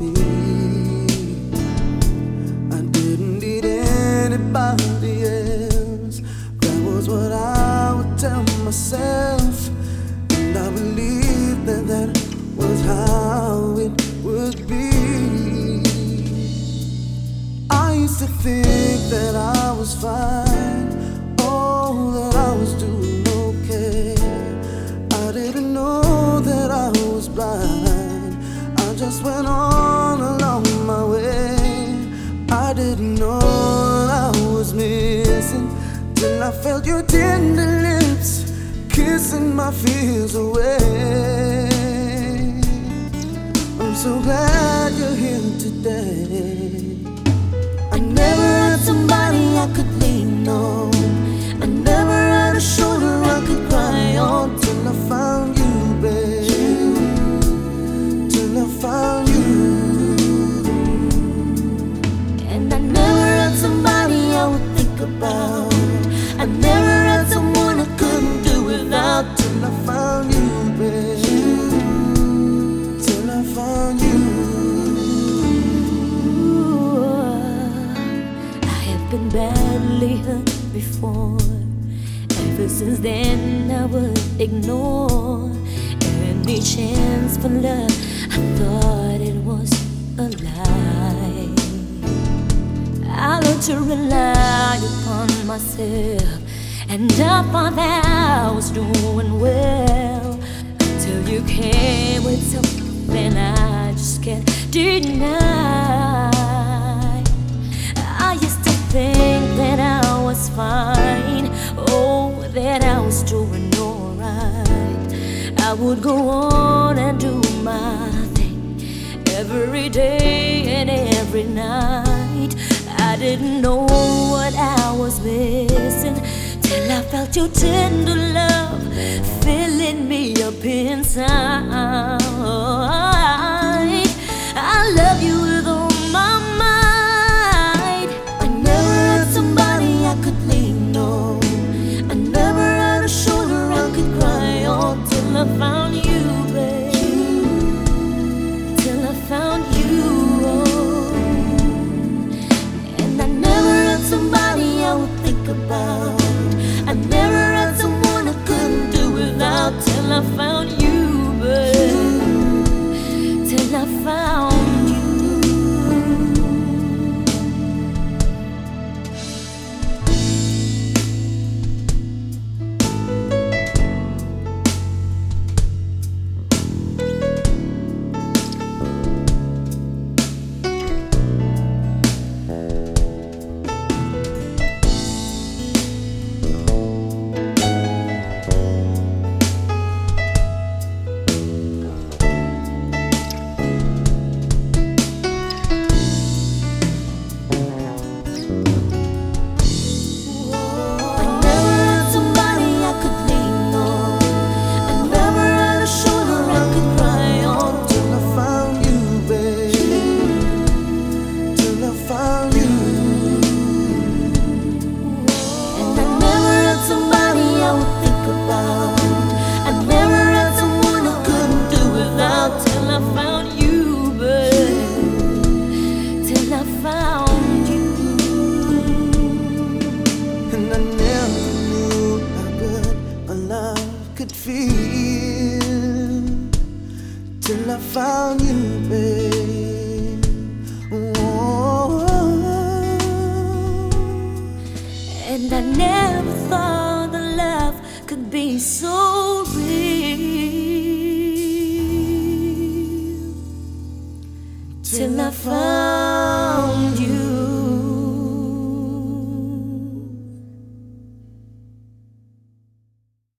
me. I didn't need anybody else. That was what I would tell myself, fears away. I'm so glad you're here today. I never had somebody badly hurt before. Ever since then, I would ignore any chance for love. I thought it was a lie. I learned to rely upon myself, and I thought that I was doing well until you came with something I just can't deny. Fine, oh, that I was doing alright. I would go on and do my thing every day and every night. I didn't know what I was missing till I felt your tender love filling me up inside. Found you. And I never knew how good a love could feel till I found you, babe. Whoa. And I never thought that love could be so real till I found.